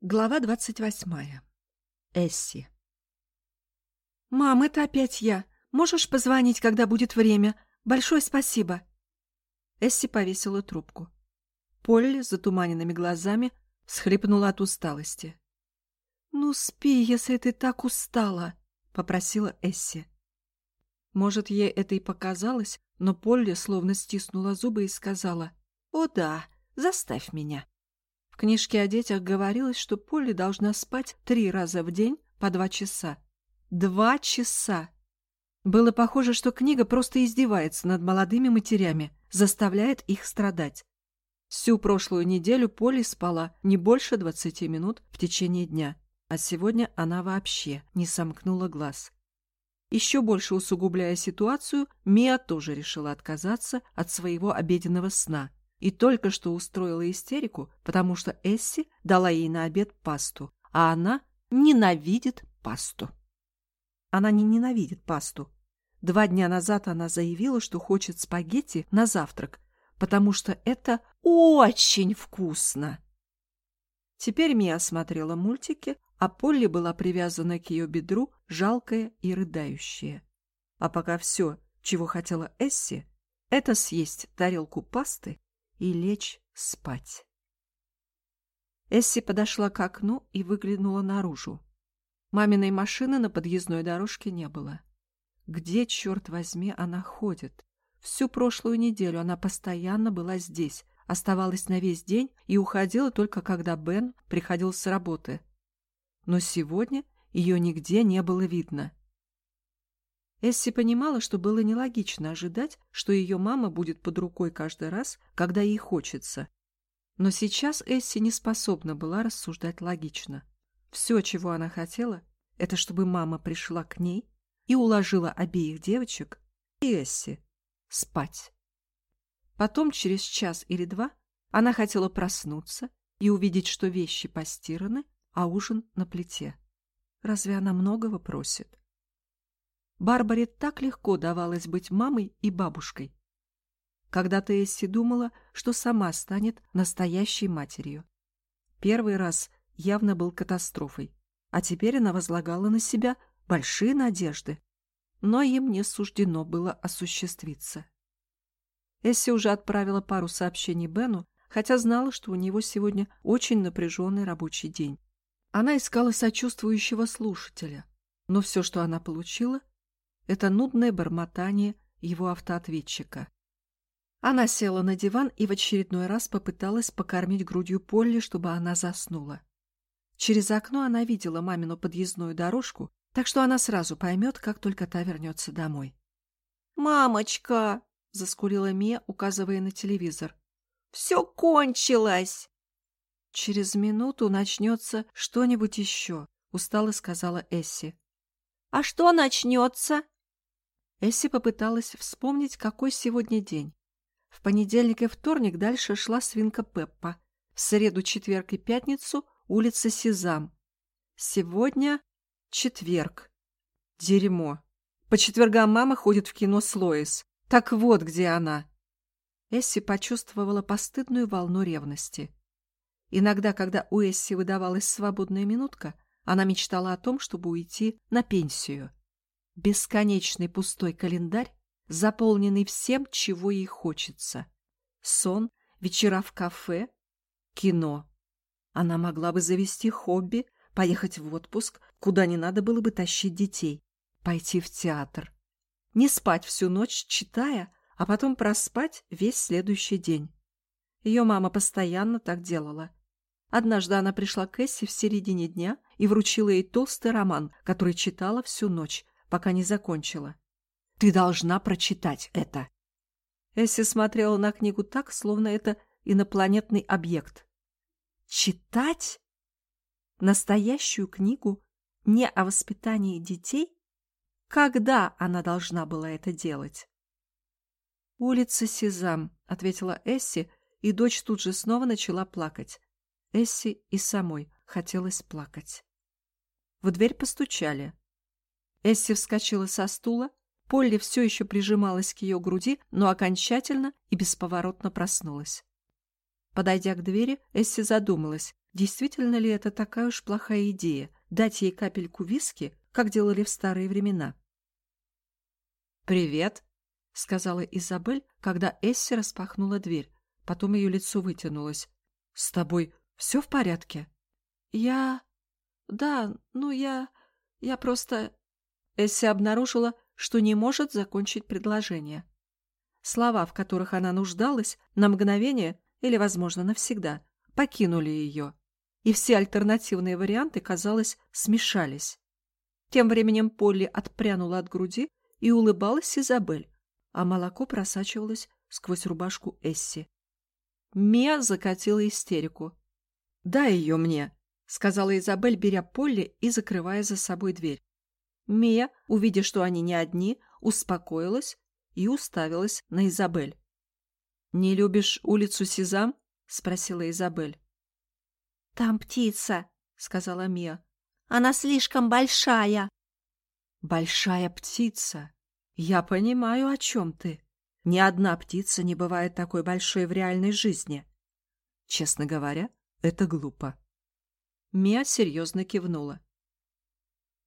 Глава двадцать восьмая. Эсси. «Мам, это опять я. Можешь позвонить, когда будет время? Большое спасибо». Эсси повесила трубку. Полли с затуманенными глазами схлипнула от усталости. «Ну, спи, если ты так устала», — попросила Эсси. Может, ей это и показалось, но Полли словно стиснула зубы и сказала, «О да, заставь меня» книжке о детях говорилось, что Полли должна спать три раза в день по два часа. Два часа! Было похоже, что книга просто издевается над молодыми матерями, заставляет их страдать. Всю прошлую неделю Полли спала не больше двадцати минут в течение дня, а сегодня она вообще не сомкнула глаз. Еще больше усугубляя ситуацию, Мия тоже решила отказаться от своего обеденного сна – и только что устроила истерику, потому что Эсси дала ей на обед пасту, а она ненавидит пасту. Она не ненавидит пасту. Два дня назад она заявила, что хочет спагетти на завтрак, потому что это очень вкусно. Теперь Мия смотрела мультики, а Полли была привязана к ее бедру, жалкая и рыдающая. А пока все, чего хотела Эсси, это съесть тарелку пасты и лечь спать. Эсси подошла к окну и выглянула наружу. Маминой машины на подъездной дорожке не было. Где, черт возьми, она ходит? Всю прошлую неделю она постоянно была здесь, оставалась на весь день и уходила только когда Бен приходил с работы. Но сегодня ее нигде не было видно. Эсси понимала, что было нелогично ожидать, что ее мама будет под рукой каждый раз, когда ей хочется. Но сейчас Эсси не способна была рассуждать логично. Все, чего она хотела, это чтобы мама пришла к ней и уложила обеих девочек и Эсси спать. Потом, через час или два, она хотела проснуться и увидеть, что вещи постираны, а ужин на плите. Разве она многого просит? Барбаре так легко давалось быть мамой и бабушкой. Когда-то Эсси думала, что сама станет настоящей матерью. Первый раз явно был катастрофой, а теперь она возлагала на себя большие надежды. Но им не суждено было осуществиться. Эсси уже отправила пару сообщений Бену, хотя знала, что у него сегодня очень напряженный рабочий день. Она искала сочувствующего слушателя, но все, что она получила, это нудное бормотание его автоответчика. Она села на диван и в очередной раз попыталась покормить грудью Полли, чтобы она заснула. Через окно она видела мамину подъездную дорожку, так что она сразу поймет, как только та вернется домой. «Мамочка!» — заскулила Мия, указывая на телевизор. «Все кончилось!» «Через минуту начнется что-нибудь еще», — устало сказала Эсси. «А что начнется?» Эсси попыталась вспомнить, какой сегодня день. В понедельник и вторник дальше шла свинка Пеппа. В среду, четверг и пятницу улица Сезам. Сегодня четверг. Дерьмо. По четвергам мама ходит в кино с Лоис. Так вот, где она. Эсси почувствовала постыдную волну ревности. Иногда, когда у Эсси выдавалась свободная минутка, она мечтала о том, чтобы уйти на пенсию бесконечный пустой календарь, заполненный всем, чего ей хочется. Сон, вечера в кафе, кино. Она могла бы завести хобби, поехать в отпуск, куда не надо было бы тащить детей, пойти в театр. Не спать всю ночь, читая, а потом проспать весь следующий день. Ее мама постоянно так делала. Однажды она пришла к Эсси в середине дня и вручила ей толстый роман, который читала всю ночь, пока не закончила. «Ты должна прочитать это!» Эсси смотрела на книгу так, словно это инопланетный объект. «Читать? Настоящую книгу? Не о воспитании детей? Когда она должна была это делать?» «Улица Сезам», — ответила Эсси, и дочь тут же снова начала плакать. Эсси и самой хотелось плакать. В дверь постучали. Эсси вскочила со стула, Полли все еще прижималась к ее груди, но окончательно и бесповоротно проснулась. Подойдя к двери, Эсси задумалась, действительно ли это такая уж плохая идея — дать ей капельку виски, как делали в старые времена. «Привет», — сказала Изабель, когда Эсси распахнула дверь. Потом ее лицо вытянулось. «С тобой все в порядке?» «Я... да, ну я... я просто...» Эсси обнаружила, что не может закончить предложение. Слова, в которых она нуждалась, на мгновение или, возможно, навсегда, покинули ее, и все альтернативные варианты, казалось, смешались. Тем временем Полли отпрянула от груди и улыбалась Изабель, а молоко просачивалось сквозь рубашку Эсси. Мия закатила истерику. «Дай ее мне», — сказала Изабель, беря Полли и закрывая за собой дверь. Мия, увидя, что они не одни, успокоилась и уставилась на Изабель. «Не любишь улицу Сезам?» — спросила Изабель. «Там птица», — сказала Мия. «Она слишком большая». «Большая птица? Я понимаю, о чем ты. Ни одна птица не бывает такой большой в реальной жизни. Честно говоря, это глупо». Мия серьезно кивнула.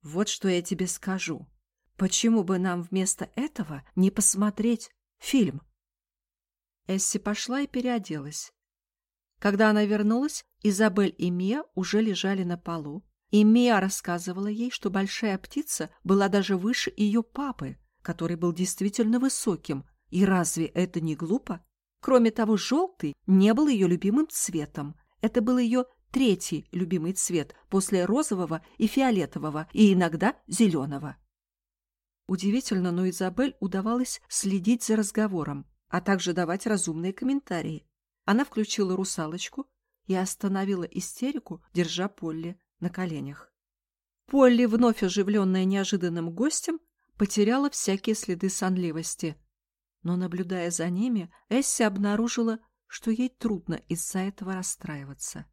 «Вот что я тебе скажу. Почему бы нам вместо этого не посмотреть фильм?» Эсси пошла и переоделась. Когда она вернулась, Изабель и Мия уже лежали на полу, и Мия рассказывала ей, что большая птица была даже выше ее папы, который был действительно высоким. И разве это не глупо? Кроме того, желтый не был ее любимым цветом. Это был ее третий любимый цвет после розового и фиолетового, и иногда зеленого. Удивительно, но Изабель удавалось следить за разговором, а также давать разумные комментарии. Она включила русалочку и остановила истерику, держа Полли на коленях. Полли, вновь оживленная неожиданным гостем, потеряла всякие следы сонливости. Но, наблюдая за ними, Эсси обнаружила, что ей трудно из-за этого расстраиваться.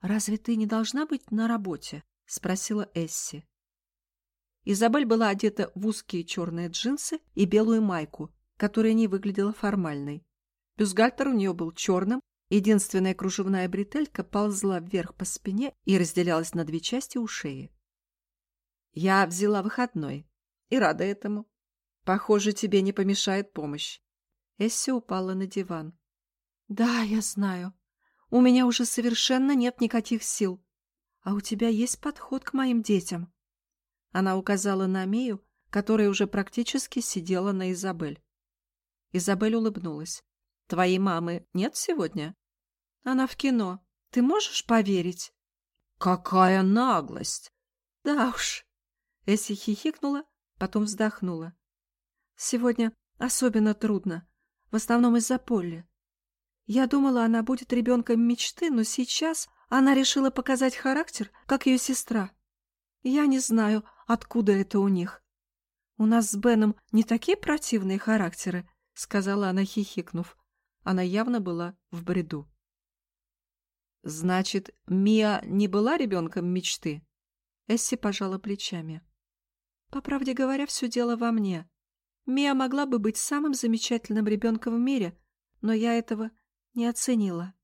«Разве ты не должна быть на работе?» — спросила Эсси. Изабель была одета в узкие черные джинсы и белую майку, которая не выглядела формальной. Бюстгальтер у нее был черным, единственная кружевная бретелька ползла вверх по спине и разделялась на две части у шеи. «Я взяла выходной и рада этому. Похоже, тебе не помешает помощь». Эсси упала на диван. «Да, я знаю. У меня уже совершенно нет никаких сил. А у тебя есть подход к моим детям?» Она указала на Мию, которая уже практически сидела на Изабель. Изабель улыбнулась. «Твоей мамы нет сегодня?» «Она в кино. Ты можешь поверить?» «Какая наглость!» «Да уж!» Эсси хихикнула, потом вздохнула. «Сегодня особенно трудно, в основном из-за Полли. Я думала, она будет ребенком мечты, но сейчас она решила показать характер, как ее сестра. Я не знаю, откуда это у них. У нас с Беном не такие противные характеры, — сказала она, хихикнув. Она явно была в бреду. «Значит, Мия не была ребенком мечты?» Эсси пожала плечами. «По правде говоря, все дело во мне. Мия могла бы быть самым замечательным ребенком в мире, но я этого не оценила».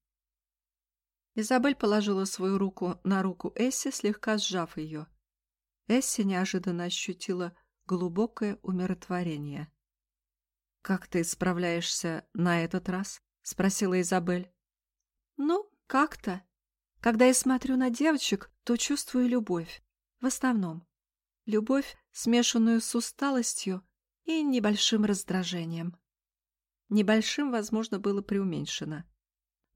Изабель положила свою руку на руку Эсси, слегка сжав ее. Эсси неожиданно ощутила глубокое умиротворение. «Как ты справляешься на этот раз?» — спросила Изабель. «Ну, как-то. Когда я смотрю на девочек, то чувствую любовь. В основном. Любовь, смешанную с усталостью и небольшим раздражением. Небольшим, возможно, было преуменьшено.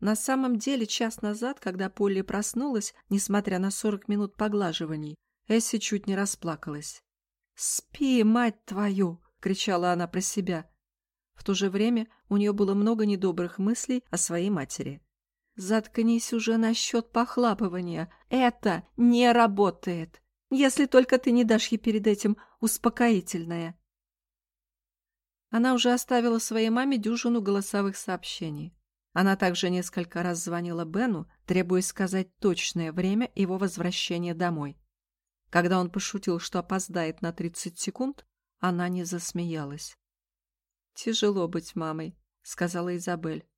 На самом деле, час назад, когда Полли проснулась, несмотря на сорок минут поглаживаний, Эсси чуть не расплакалась. «Спи, мать твою!» — кричала она про себя. В то же время у нее было много недобрых мыслей о своей матери. «Заткнись уже насчет похлапывания. Это не работает. Если только ты не дашь ей перед этим успокоительное». Она уже оставила своей маме дюжину голосовых сообщений. Она также несколько раз звонила Бену, требуя сказать точное время его возвращения домой. Когда он пошутил, что опоздает на 30 секунд, она не засмеялась. «Тяжело быть мамой», — сказала Изабель.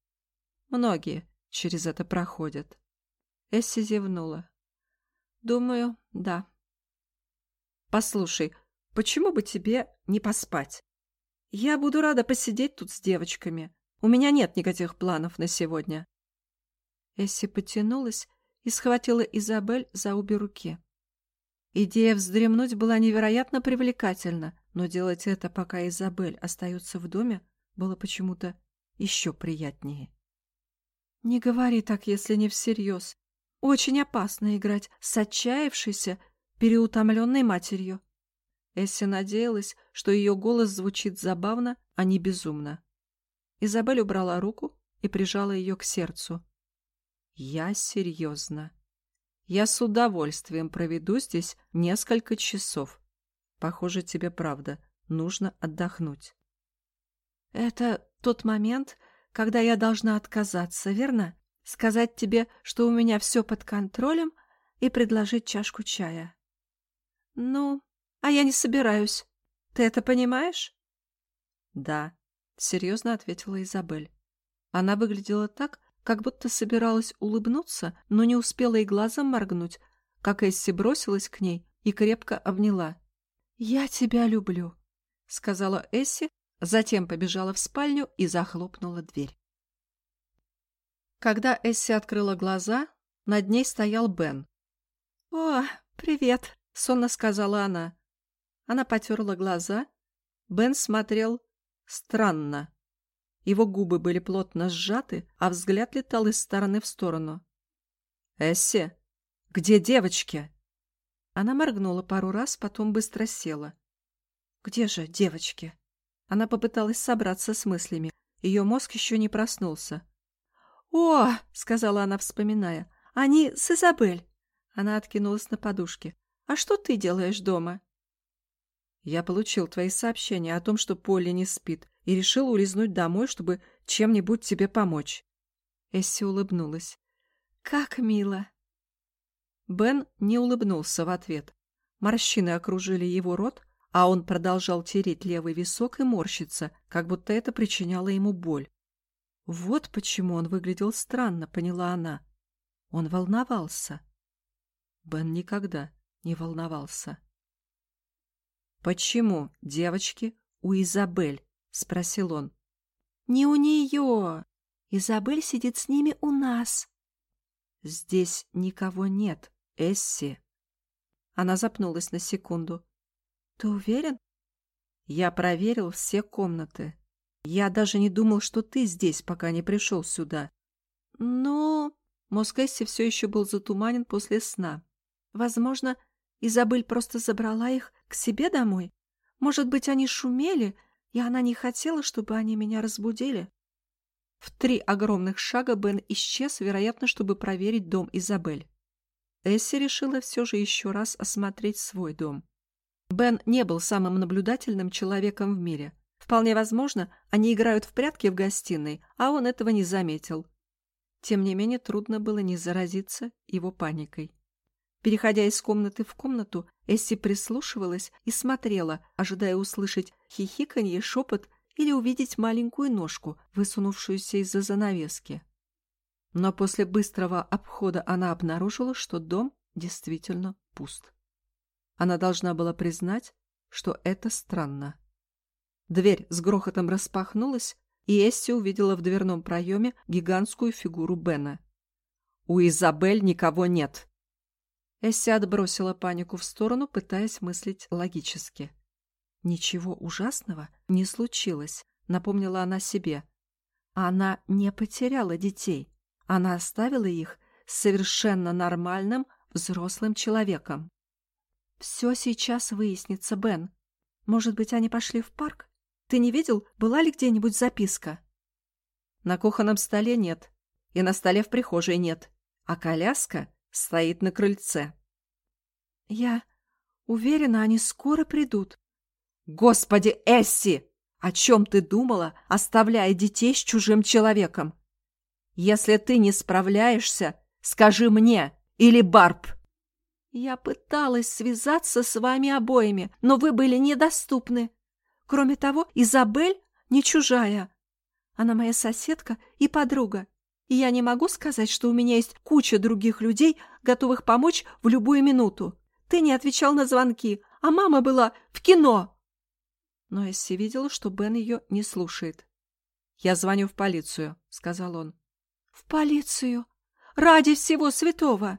«Многие через это проходят». Эсси зевнула. «Думаю, да». «Послушай, почему бы тебе не поспать? Я буду рада посидеть тут с девочками. У меня нет никаких планов на сегодня». Эсси потянулась и схватила Изабель за обе руки. Идея вздремнуть была невероятно привлекательна, но делать это, пока Изабель остается в доме, было почему-то еще приятнее. «Не говори так, если не всерьез. Очень опасно играть с отчаявшейся, переутомленной матерью». Эсси надеялась, что ее голос звучит забавно, а не безумно. Изабель убрала руку и прижала ее к сердцу. «Я серьезно. Я с удовольствием проведу здесь несколько часов. Похоже, тебе правда. Нужно отдохнуть». «Это тот момент, когда я должна отказаться, верно? Сказать тебе, что у меня все под контролем, и предложить чашку чая». «Ну, а я не собираюсь. Ты это понимаешь?» «Да», — серьезно ответила Изабель. Она выглядела так, как будто собиралась улыбнуться, но не успела и глазом моргнуть, как Эсси бросилась к ней и крепко обняла. «Я тебя люблю», — сказала Эсси, затем побежала в спальню и захлопнула дверь. Когда Эсси открыла глаза, над ней стоял Бен. «О, привет», — сонно сказала она. Она потерла глаза. Бен смотрел странно. Его губы были плотно сжаты, а взгляд летал из стороны в сторону. «Эсси, где девочки?» Она моргнула пару раз, потом быстро села. «Где же девочки?» Она попыталась собраться с мыслями. Ее мозг еще не проснулся. «О!» — сказала она, вспоминая. «Они с Изабель!» Она откинулась на подушке. «А что ты делаешь дома?» «Я получил твои сообщения о том, что Полли не спит и решил улизнуть домой, чтобы чем-нибудь тебе помочь. Эсси улыбнулась. «Как мило!» Бен не улыбнулся в ответ. Морщины окружили его рот, а он продолжал тереть левый висок и морщиться, как будто это причиняло ему боль. Вот почему он выглядел странно, поняла она. Он волновался. Бен никогда не волновался. «Почему девочки у Изабель?» — спросил он. «Не у нее. Изабель сидит с ними у нас». «Здесь никого нет, Эсси». Она запнулась на секунду. «Ты уверен?» «Я проверил все комнаты. Я даже не думал, что ты здесь, пока не пришел сюда». «Ну...» Мозг Эсси все еще был затуманен после сна. «Возможно, Изабель просто забрала их к себе домой? Может быть, они шумели, и она не хотела, чтобы они меня разбудили. В три огромных шага Бен исчез, вероятно, чтобы проверить дом Изабель. Эсси решила все же еще раз осмотреть свой дом. Бен не был самым наблюдательным человеком в мире. Вполне возможно, они играют в прятки в гостиной, а он этого не заметил. Тем не менее, трудно было не заразиться его паникой. Переходя из комнаты в комнату, Эсси прислушивалась и смотрела, ожидая услышать хихиканье, шепот или увидеть маленькую ножку, высунувшуюся из-за занавески. Но после быстрого обхода она обнаружила, что дом действительно пуст. Она должна была признать, что это странно. Дверь с грохотом распахнулась, и Эсси увидела в дверном проеме гигантскую фигуру Бена. «У Изабель никого нет!» Эсси отбросила панику в сторону, пытаясь мыслить логически. «Ничего ужасного не случилось», — напомнила она себе. Она не потеряла детей. Она оставила их с совершенно нормальным взрослым человеком. «Все сейчас выяснится, Бен. Может быть, они пошли в парк? Ты не видел, была ли где-нибудь записка?» На кухонном столе нет, и на столе в прихожей нет, а коляска стоит на крыльце. Я уверена, они скоро придут. Господи, Эсси! О чем ты думала, оставляя детей с чужим человеком? Если ты не справляешься, скажи мне или Барб. Я пыталась связаться с вами обоими, но вы были недоступны. Кроме того, Изабель не чужая. Она моя соседка и подруга. И я не могу сказать, что у меня есть куча других людей, готовых помочь в любую минуту. Ты не отвечал на звонки, а мама была в кино. Но Эсси видела, что Бен ее не слушает. «Я звоню в полицию», — сказал он. «В полицию? Ради всего святого!»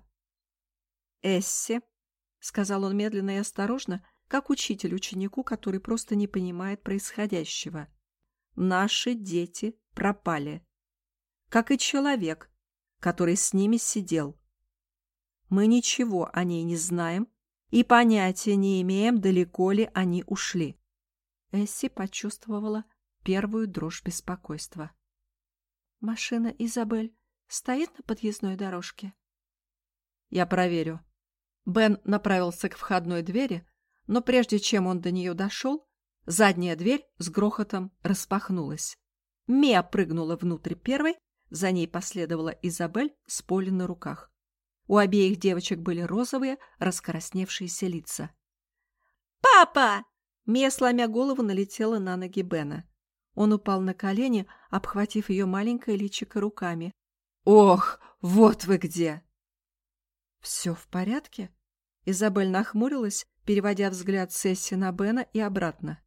«Эсси», — сказал он медленно и осторожно, как учитель ученику, который просто не понимает происходящего. «Наши дети пропали. Как и человек, который с ними сидел. Мы ничего о ней не знаем и понятия не имеем, далеко ли они ушли». Эсси почувствовала первую дрожь беспокойства. «Машина Изабель стоит на подъездной дорожке?» «Я проверю». Бен направился к входной двери, но прежде чем он до нее дошел, задняя дверь с грохотом распахнулась. Мия прыгнула внутрь первой, за ней последовала Изабель с Полей на руках. У обеих девочек были розовые, раскрасневшиеся лица. «Папа!» Мия, сломя голову, налетела на ноги Бена. Он упал на колени, обхватив ее маленькое личико руками. «Ох, вот вы где!» «Все в порядке?» Изабель нахмурилась, переводя взгляд Сесси на Бена и обратно.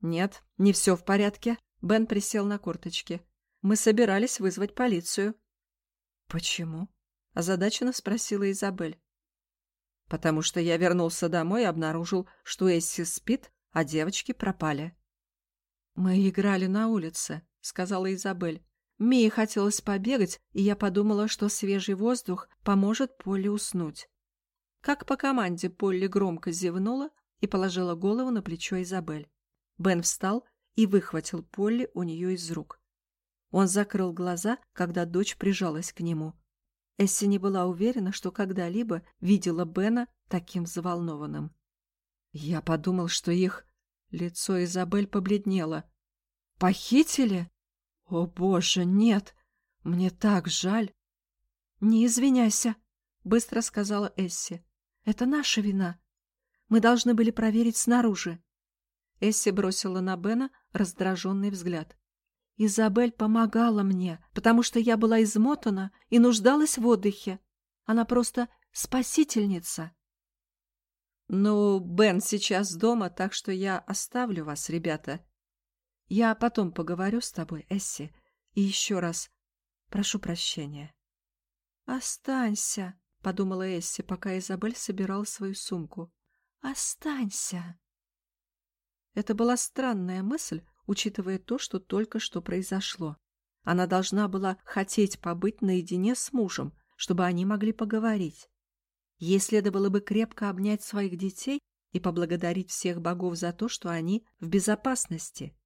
«Нет, не все в порядке». Бен присел на корточки. «Мы собирались вызвать полицию». «Почему?» — озадаченно спросила Изабель. «Потому что я вернулся домой и обнаружил, что Эсси спит, а девочки пропали». «Мы играли на улице», — сказала Изабель. Мии хотелось побегать, и я подумала, что свежий воздух поможет Поле уснуть. Как по команде Полли громко зевнула и положила голову на плечо Изабель. Бен встал и выхватил Полли у нее из рук. Он закрыл глаза, когда дочь прижалась к нему. Эсси не была уверена, что когда-либо видела Бена таким взволнованным. Я подумал, что их... Лицо Изабель побледнело. «Похитили? О, боже, нет! Мне так жаль!» «Не извиняйся», — быстро сказала Эсси. Это наша вина. Мы должны были проверить снаружи. Эсси бросила на Бена раздраженный взгляд. Изабель помогала мне, потому что я была измотана и нуждалась в отдыхе. Она просто спасительница. Ну, Бен сейчас дома, так что я оставлю вас, ребята. Я потом поговорю с тобой, Эсси, и еще раз прошу прощения. Останься, — подумала Эсси, пока Изабель собирала свою сумку. «Останься!» Это была странная мысль, учитывая то, что только что произошло. Она должна была хотеть побыть наедине с мужем, чтобы они могли поговорить. Ей следовало бы крепко обнять своих детей и поблагодарить всех богов за то, что они в безопасности.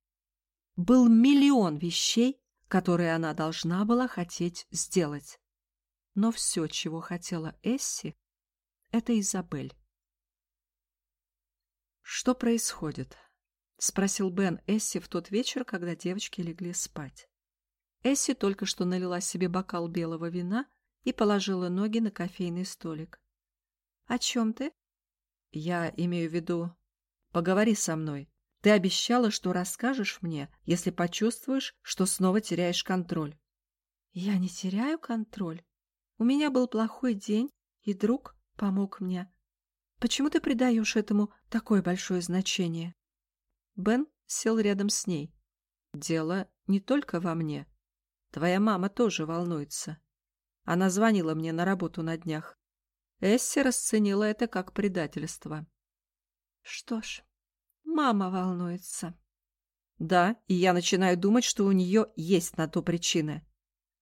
Был миллион вещей, которые она должна была хотеть сделать. Но все, чего хотела Эсси, это Изабель. «Что происходит?» — спросил Бен Эсси в тот вечер, когда девочки легли спать. Эсси только что налила себе бокал белого вина и положила ноги на кофейный столик. «О чем ты?» «Я имею в виду... Поговори со мной. Ты обещала, что расскажешь мне, если почувствуешь, что снова теряешь контроль». «Я не теряю контроль. У меня был плохой день, и друг помог мне. Почему ты придаешь этому такое большое значение? Бен сел рядом с ней. Дело не только во мне. Твоя мама тоже волнуется. Она звонила мне на работу на днях. Эсси расценила это как предательство. Что ж, мама волнуется. Да, и я начинаю думать, что у нее есть на то причины.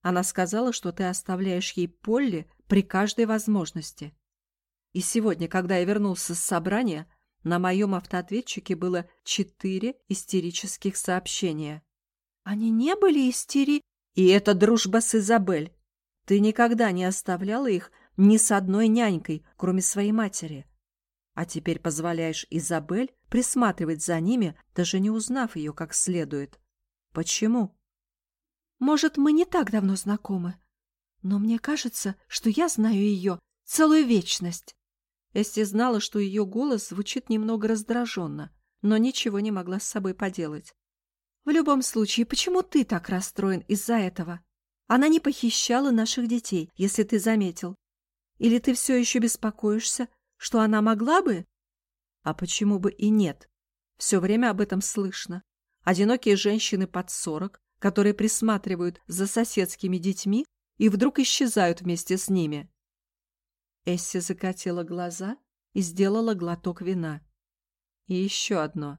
Она сказала, что ты оставляешь ей Полли при каждой возможности. И сегодня, когда я вернулся с собрания, на моем автоответчике было четыре истерических сообщения. Они не были истери... И это дружба с Изабель. Ты никогда не оставляла их ни с одной нянькой, кроме своей матери. А теперь позволяешь Изабель присматривать за ними, даже не узнав ее как следует. Почему? Может, мы не так давно знакомы, но мне кажется, что я знаю ее целую вечность. Эсти знала, что ее голос звучит немного раздраженно, но ничего не могла с собой поделать. В любом случае, почему ты так расстроен из-за этого? Она не похищала наших детей, если ты заметил. Или ты все еще беспокоишься, что она могла бы? А почему бы и нет? Все время об этом слышно. Одинокие женщины под сорок, которые присматривают за соседскими детьми и вдруг исчезают вместе с ними. Эсси закатила глаза и сделала глоток вина. И еще одно.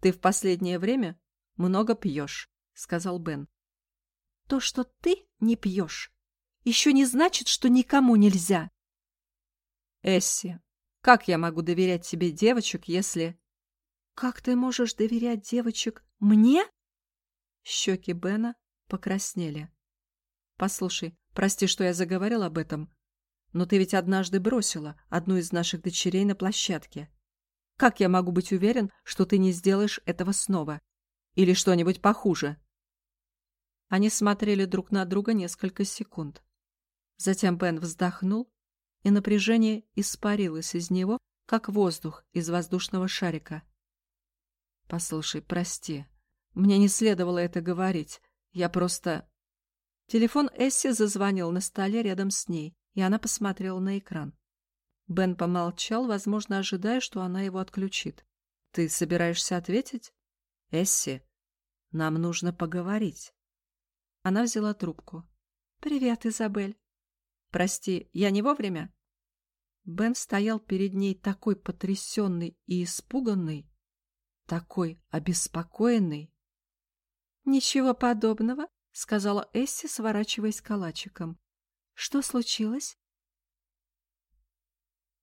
Ты в последнее время много пьешь, сказал Бен. То, что ты не пьешь, еще не значит, что никому нельзя. Эсси, как я могу доверять тебе девочек, если... Как ты можешь доверять девочек мне? Щеки Бена покраснели. Послушай, прости, что я заговорил об этом, но ты ведь однажды бросила одну из наших дочерей на площадке. Как я могу быть уверен, что ты не сделаешь этого снова? Или что-нибудь похуже?» Они смотрели друг на друга несколько секунд. Затем Бен вздохнул, и напряжение испарилось из него, как воздух из воздушного шарика. «Послушай, прости. Мне не следовало это говорить. Я просто...» Телефон Эсси зазвонил на столе рядом с ней и она посмотрела на экран. Бен помолчал, возможно, ожидая, что она его отключит. «Ты собираешься ответить?» «Эсси, нам нужно поговорить». Она взяла трубку. «Привет, Изабель». «Прости, я не вовремя?» Бен стоял перед ней такой потрясенный и испуганный, такой обеспокоенный. «Ничего подобного», — сказала Эсси, сворачиваясь калачиком. Что случилось?